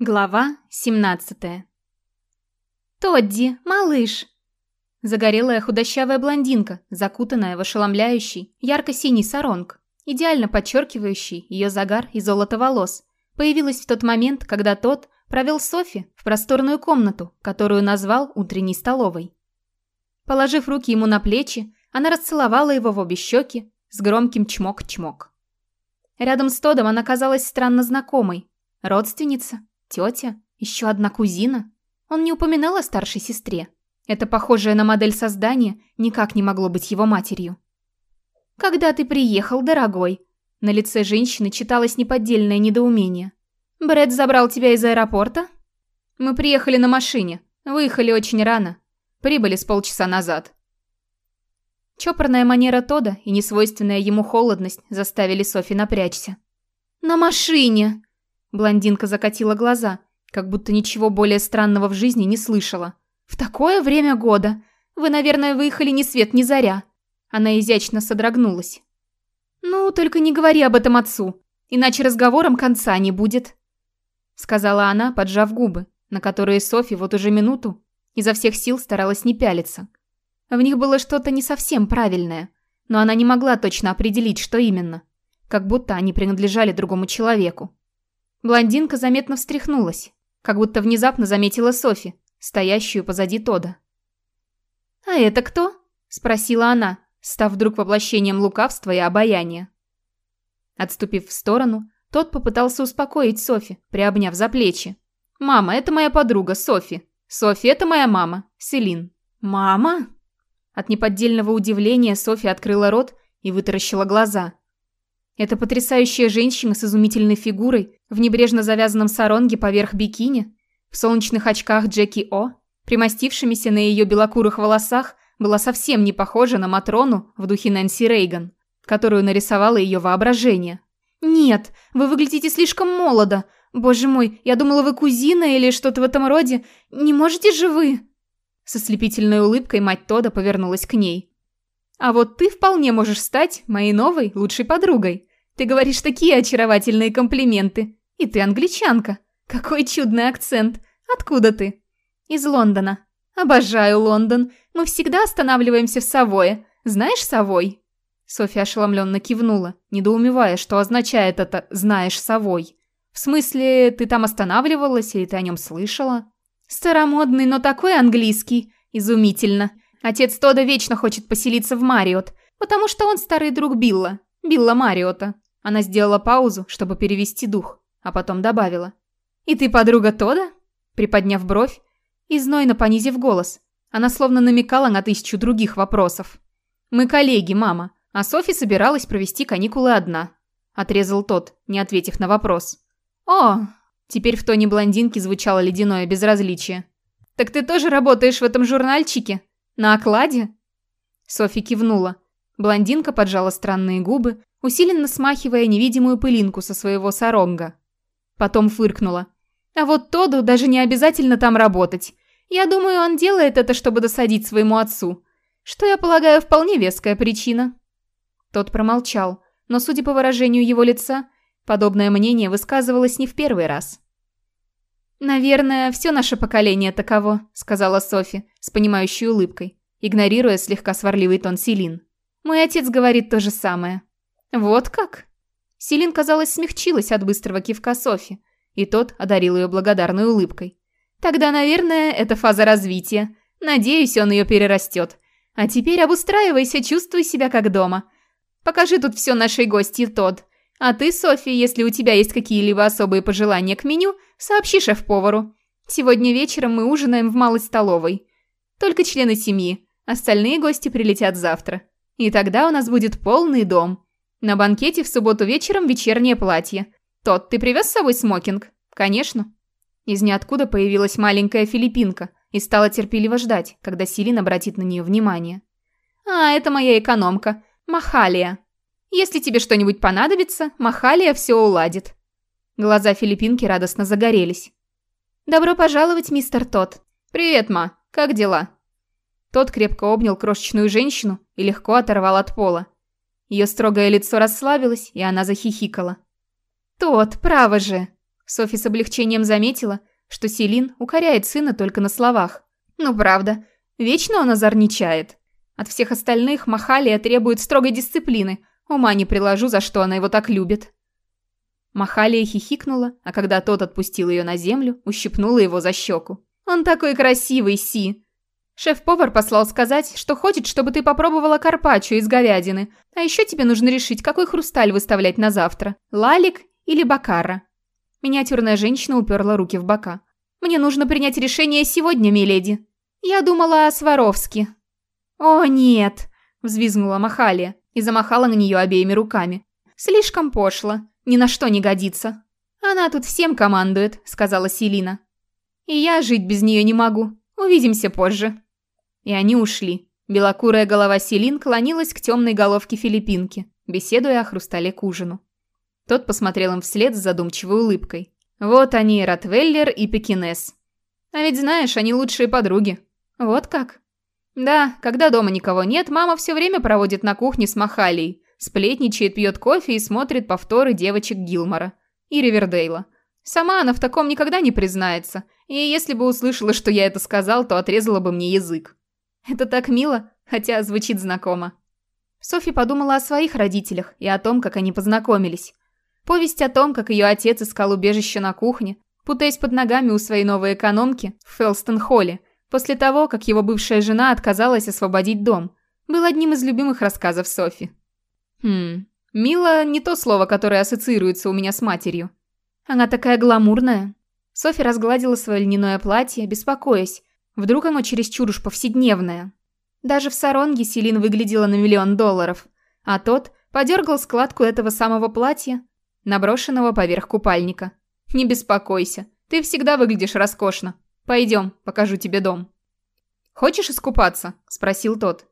Глава 17 «Тодди, малыш!» Загорелая худощавая блондинка, закутанная в ошеломляющий, ярко-синий саронг, идеально подчеркивающий ее загар и золото волос, появилась в тот момент, когда тот провел Софи в просторную комнату, которую назвал утренней столовой. Положив руки ему на плечи, она расцеловала его в обе щеки с громким чмок-чмок. Рядом с Тодом она казалась странно знакомой. Родственница? Тетя? Еще одна кузина? Он не упоминал о старшей сестре. Это похожее на модель создания никак не могло быть его матерью. «Когда ты приехал, дорогой?» На лице женщины читалось неподдельное недоумение. «Брэд забрал тебя из аэропорта?» «Мы приехали на машине. Выехали очень рано. Прибыли с полчаса назад». Чопорная манера Тода и несвойственная ему холодность заставили Софи напрячься. «На машине!» Блондинка закатила глаза, как будто ничего более странного в жизни не слышала. «В такое время года! Вы, наверное, выехали ни свет ни заря!» Она изящно содрогнулась. «Ну, только не говори об этом отцу, иначе разговором конца не будет», сказала она, поджав губы, на которые Софи вот уже минуту изо всех сил старалась не пялиться. В них было что-то не совсем правильное, но она не могла точно определить, что именно, как будто они принадлежали другому человеку. Блондинка заметно встряхнулась, как будто внезапно заметила Софи, стоящую позади Тода. «А это кто?» – спросила она, став вдруг воплощением лукавства и обаяния. Отступив в сторону, тот попытался успокоить Софи, приобняв за плечи. «Мама, это моя подруга, Софи. Софи, это моя мама, Селин». «Мама?» От неподдельного удивления Софи открыла рот и вытаращила глаза. Эта потрясающая женщина с изумительной фигурой, в небрежно завязанном саронге поверх бикини, в солнечных очках Джеки О, примостившимися на ее белокурых волосах, была совсем не похожа на Матрону в духе Нэнси Рейган, которую нарисовало ее воображение. «Нет, вы выглядите слишком молодо. Боже мой, я думала, вы кузина или что-то в этом роде. Не можете же вы?» Со слепительной улыбкой мать Тода повернулась к ней. «А вот ты вполне можешь стать моей новой лучшей подругой. Ты говоришь такие очаровательные комплименты. И ты англичанка. Какой чудный акцент. Откуда ты? Из Лондона. Обожаю Лондон. Мы всегда останавливаемся в Савое. Знаешь Савой? Софья ошеломленно кивнула, недоумевая, что означает это «знаешь Савой». В смысле, ты там останавливалась или ты о нем слышала? Старомодный, но такой английский. Изумительно. Отец Тода вечно хочет поселиться в Мариот, потому что он старый друг Билла. Билла Мариота. Она сделала паузу, чтобы перевести дух, а потом добавила. «И ты подруга Тода?» Приподняв бровь и знойно понизив голос, она словно намекала на тысячу других вопросов. «Мы коллеги, мама, а Софи собиралась провести каникулы одна», отрезал тот, не ответив на вопрос. «О!» Теперь в тоне блондинки звучало ледяное безразличие. «Так ты тоже работаешь в этом журнальчике? На окладе?» Софи кивнула. Блондинка поджала странные губы, усиленно смахивая невидимую пылинку со своего саронга. Потом фыркнула. «А вот Тоду даже не обязательно там работать. Я думаю, он делает это, чтобы досадить своему отцу. Что, я полагаю, вполне веская причина». Тот промолчал, но, судя по выражению его лица, подобное мнение высказывалось не в первый раз. «Наверное, все наше поколение таково», — сказала Софи с понимающей улыбкой, игнорируя слегка сварливый тон Селин. «Мой отец говорит то же самое». «Вот как?» Селин, казалось, смягчилась от быстрого кивка Софи, и тот одарил ее благодарной улыбкой. «Тогда, наверное, это фаза развития. Надеюсь, он ее перерастет. А теперь обустраивайся, чувствуй себя как дома. Покажи тут все нашей гости, Тод. А ты, Софи, если у тебя есть какие-либо особые пожелания к меню, сообщи шеф-повару. Сегодня вечером мы ужинаем в малой столовой. Только члены семьи. Остальные гости прилетят завтра. И тогда у нас будет полный дом. На банкете в субботу вечером вечернее платье. Тот, ты привез с собой смокинг? Конечно. Из ниоткуда появилась маленькая филиппинка и стала терпеливо ждать, когда Силин обратит на нее внимание. А, это моя экономка, Махалия. Если тебе что-нибудь понадобится, Махалия все уладит. Глаза филиппинки радостно загорелись. «Добро пожаловать, мистер Тот. «Привет, ма. Как дела?» Тот крепко обнял крошечную женщину и легко оторвал от пола. Ее строгое лицо расслабилось, и она захихикала. «Тот, право же!» Софи с облегчением заметила, что Селин укоряет сына только на словах. Ну правда, вечно он озорничает. От всех остальных Махалия требует строгой дисциплины. Ума не приложу, за что она его так любит. Махалия хихикнула, а когда тот отпустил ее на землю, ущипнула его за щеку. «Он такой красивый, Си!» Шеф-повар послал сказать, что хочет, чтобы ты попробовала карпаччо из говядины. А еще тебе нужно решить, какой хрусталь выставлять на завтра. Лалик или бакара. Миниатюрная женщина уперла руки в бока. «Мне нужно принять решение сегодня, миледи. Я думала о Сваровске». «О, нет!» – взвизгнула Махалия и замахала на нее обеими руками. «Слишком пошло. Ни на что не годится». «Она тут всем командует», – сказала Селина. «И я жить без нее не могу. Увидимся позже». И они ушли. Белокурая голова Селин клонилась к темной головке филиппинки, беседуя о хрустале к ужину. Тот посмотрел им вслед с задумчивой улыбкой. Вот они, Ротвеллер и Пекинес. А ведь знаешь, они лучшие подруги. Вот как? Да, когда дома никого нет, мама все время проводит на кухне с Махалией, сплетничает, пьет кофе и смотрит повторы девочек Гилмора и Ривердейла. Сама она в таком никогда не признается, и если бы услышала, что я это сказал, то отрезала бы мне язык. Это так мило, хотя звучит знакомо. Софи подумала о своих родителях и о том, как они познакомились. Повесть о том, как ее отец искал убежище на кухне, путаясь под ногами у своей новой экономки в Фелстон-Холле, после того, как его бывшая жена отказалась освободить дом, был одним из любимых рассказов Софи. Хм, Мила не то слово, которое ассоциируется у меня с матерью. Она такая гламурная. Софи разгладила свое льняное платье, беспокоясь. Вдруг оно чересчур уж повседневное. Даже в саронге Селин выглядела на миллион долларов, а тот подергал складку этого самого платья, наброшенного поверх купальника. «Не беспокойся, ты всегда выглядишь роскошно. Пойдем, покажу тебе дом». «Хочешь искупаться?» – спросил тот.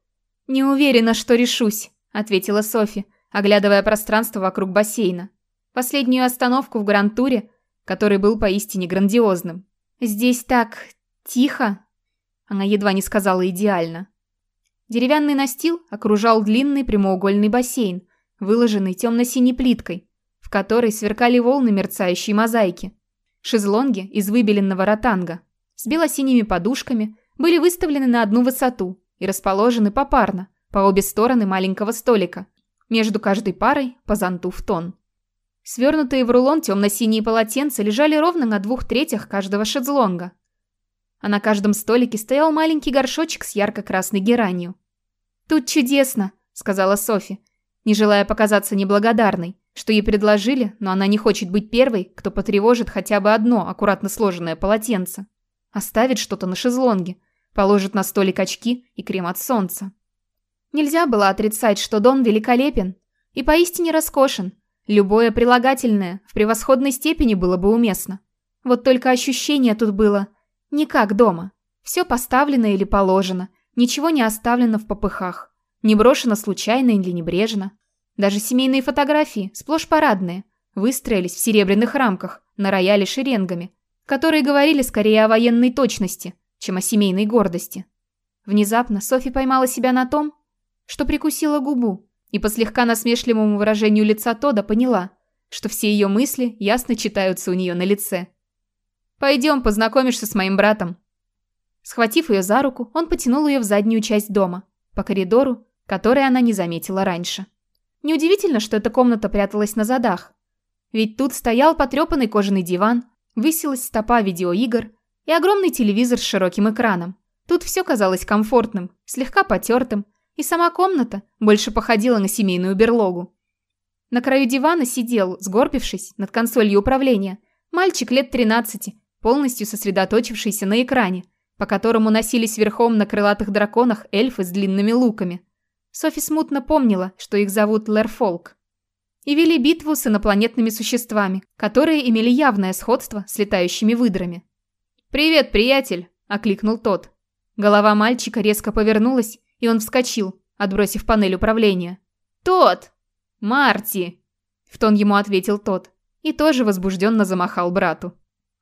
«Не уверена, что решусь», – ответила Софи, оглядывая пространство вокруг бассейна. Последнюю остановку в Гранд-туре, который был поистине грандиозным. «Здесь так... тихо». Она едва не сказала идеально. Деревянный настил окружал длинный прямоугольный бассейн, выложенный темно-синей плиткой, в которой сверкали волны мерцающей мозаики. Шезлонги из выбеленного ротанга с бело-синими подушками были выставлены на одну высоту и расположены попарно, по обе стороны маленького столика, между каждой парой по зонту в тон. Свернутые в рулон темно-синие полотенца лежали ровно на двух третях каждого шезлонга. А на каждом столике стоял маленький горшочек с ярко-красной геранью. «Тут чудесно», — сказала Софи, не желая показаться неблагодарной, что ей предложили, но она не хочет быть первой, кто потревожит хотя бы одно аккуратно сложенное полотенце. Оставит что-то на шезлонге, положит на столик очки и крем от солнца. Нельзя было отрицать, что Дон великолепен и поистине роскошен. Любое прилагательное в превосходной степени было бы уместно. Вот только ощущение тут было не как дома. Все поставлено или положено, ничего не оставлено в попыхах, не брошено случайно или небрежно. Даже семейные фотографии, сплошь парадные, выстроились в серебряных рамках, на рояле шеренгами, которые говорили скорее о военной точности, чем о семейной гордости. Внезапно Софи поймала себя на том, что прикусила губу, и по слегка насмешливому выражению лица Тода поняла, что все ее мысли ясно читаются у нее на лице. «Пойдем, познакомишься с моим братом». Схватив ее за руку, он потянул ее в заднюю часть дома, по коридору, который она не заметила раньше. Неудивительно, что эта комната пряталась на задах. Ведь тут стоял потрепанный кожаный диван, высилась стопа видеоигр и огромный телевизор с широким экраном. Тут все казалось комфортным, слегка потертым, и сама комната больше походила на семейную берлогу. На краю дивана сидел, сгорбившись, над консолью управления, мальчик лет 13, полностью сосредоточившийся на экране, по которому носились верхом на крылатых драконах эльфы с длинными луками. Софи смутно помнила, что их зовут Лерфолк. И вели битву с инопланетными существами, которые имели явное сходство с летающими выдрами. «Привет, приятель!» – окликнул тот. Голова мальчика резко повернулась, и он вскочил, отбросив панель управления. «Тот! Марти!» – в тон ему ответил тот, и тоже возбужденно замахал брату.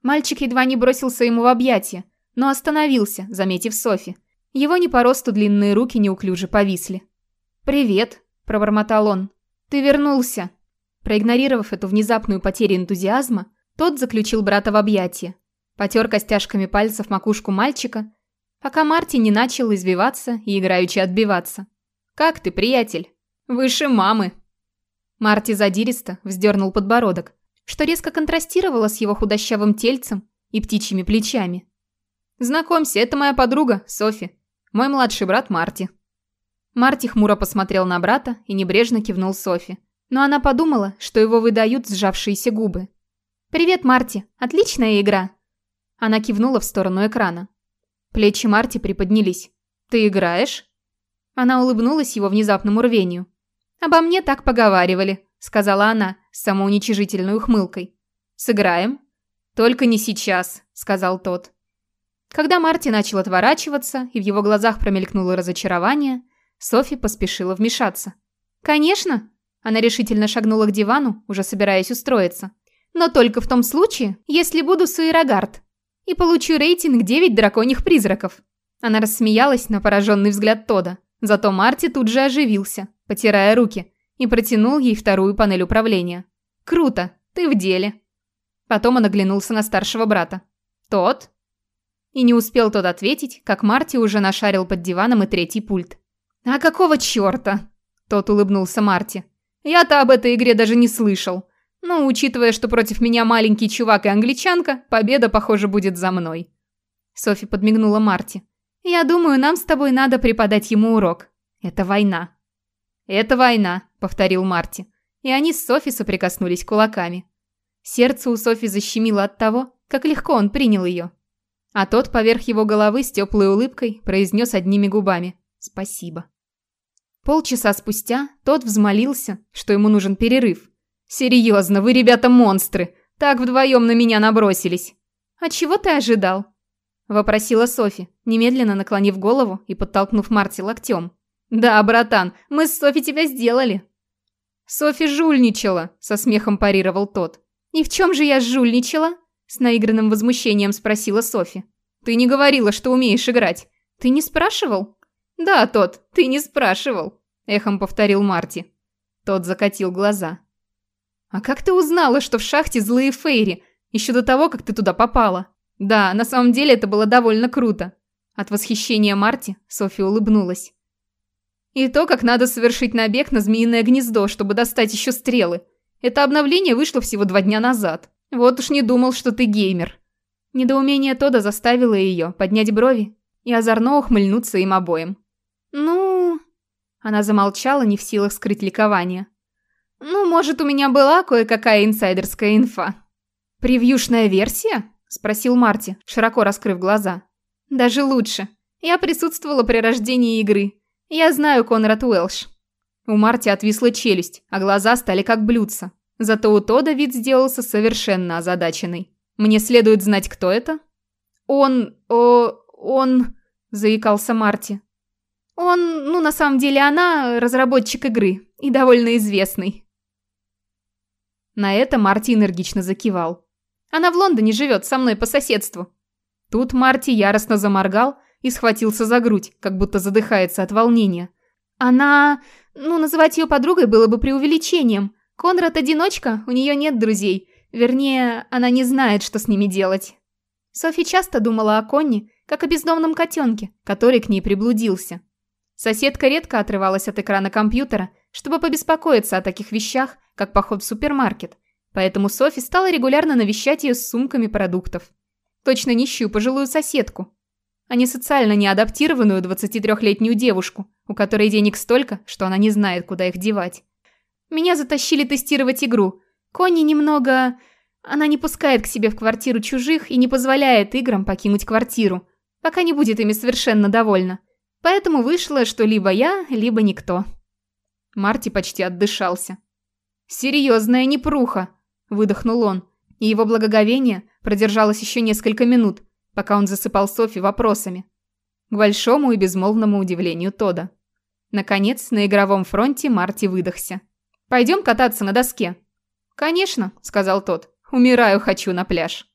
Мальчик едва не бросился ему в объятия, но остановился, заметив Софи. Его не по росту длинные руки неуклюже повисли. «Привет», – пробормотал он. «Ты вернулся». Проигнорировав эту внезапную потерю энтузиазма, Тот заключил брата в объятия, потер костяшками пальцев макушку мальчика, пока Марти не начал извиваться и играючи отбиваться. «Как ты, приятель? Выше мамы!» Марти задиристо вздернул подбородок, что резко контрастировало с его худощавым тельцем и птичьими плечами. «Знакомься, это моя подруга, Софи. Мой младший брат Марти». Марти хмуро посмотрел на брата и небрежно кивнул Софи. Но она подумала, что его выдают сжавшиеся губы. «Привет, Марти. Отличная игра!» Она кивнула в сторону экрана. Плечи Марти приподнялись. «Ты играешь?» Она улыбнулась его внезапному рвению. «Обо мне так поговаривали», — сказала она с самоуничижительной ухмылкой. «Сыграем?» «Только не сейчас», — сказал тот. Когда Марти начал отворачиваться, и в его глазах промелькнуло разочарование, Софи поспешила вмешаться. «Конечно!» Она решительно шагнула к дивану, уже собираясь устроиться. «Но только в том случае, если буду Суэрогард. И получу рейтинг 9 драконьих призраков». Она рассмеялась на пораженный взгляд Тода. Зато Марти тут же оживился, потирая руки, и протянул ей вторую панель управления. «Круто! Ты в деле!» Потом он оглянулся на старшего брата. «Тот?» И не успел тот ответить, как Марти уже нашарил под диваном и третий пульт. «А какого чёрта?» Тот улыбнулся Марти. «Я-то об этой игре даже не слышал. Но, учитывая, что против меня маленький чувак и англичанка, победа, похоже, будет за мной». Софи подмигнула Марти. «Я думаю, нам с тобой надо преподать ему урок. Это война». «Это война», — повторил Марти. И они с Софи соприкоснулись кулаками. Сердце у Софи защемило от того, как легко он принял ее. А тот поверх его головы с теплой улыбкой произнес одними губами «Спасибо». Полчаса спустя тот взмолился, что ему нужен перерыв. «Серьезно, вы, ребята, монстры! Так вдвоем на меня набросились!» «А чего ты ожидал?» Вопросила Софи, немедленно наклонив голову и подтолкнув Марти локтем. «Да, братан, мы с Софи тебя сделали!» «Софи жульничала!» – со смехом парировал тот. «И в чем же я жульничала?» – с наигранным возмущением спросила Софи. «Ты не говорила, что умеешь играть. Ты не спрашивал?» «Да, тот, ты не спрашивал», – эхом повторил Марти. Тот закатил глаза. «А как ты узнала, что в шахте злые фейри, еще до того, как ты туда попала?» «Да, на самом деле это было довольно круто». От восхищения Марти Софи улыбнулась. «И то, как надо совершить набег на змеиное гнездо, чтобы достать еще стрелы. Это обновление вышло всего два дня назад. Вот уж не думал, что ты геймер». Недоумение Тода заставило ее поднять брови и озорно ухмыльнуться им обоим. «Ну...» Она замолчала, не в силах скрыть ликование. «Ну, может, у меня была кое-какая инсайдерская инфа». «Превьюшная версия?» – спросил Марти, широко раскрыв глаза. «Даже лучше. Я присутствовала при рождении игры. Я знаю Конрад Уэлш». У Марти отвисла челюсть, а глаза стали как блюдца. Зато у Тода вид сделался совершенно озадаченный. «Мне следует знать, кто это?» «Он... о... он...» – заикался Марти. Он, ну, на самом деле она разработчик игры и довольно известный. На это Марти энергично закивал. Она в Лондоне живет, со мной по соседству. Тут Марти яростно заморгал и схватился за грудь, как будто задыхается от волнения. Она... Ну, называть ее подругой было бы преувеличением. Конрад одиночка, у нее нет друзей. Вернее, она не знает, что с ними делать. Софи часто думала о Конни, как о бездомном котенке, который к ней приблудился. Соседка редко отрывалась от экрана компьютера, чтобы побеспокоиться о таких вещах, как поход в супермаркет, поэтому Софи стала регулярно навещать ее с сумками продуктов. Точно нищую пожилую соседку, а не социально неадаптированную 23-летнюю девушку, у которой денег столько, что она не знает, куда их девать. Меня затащили тестировать игру. Конни немного... Она не пускает к себе в квартиру чужих и не позволяет играм покинуть квартиру, пока не будет ими совершенно довольна. Поэтому вышло, что либо я, либо никто. Марти почти отдышался. «Серьезная непруха!» – выдохнул он, и его благоговение продержалось еще несколько минут, пока он засыпал Софи вопросами. К большому и безмолвному удивлению Тода. Наконец, на игровом фронте Марти выдохся. «Пойдем кататься на доске?» «Конечно», – сказал тот. «Умираю хочу на пляж».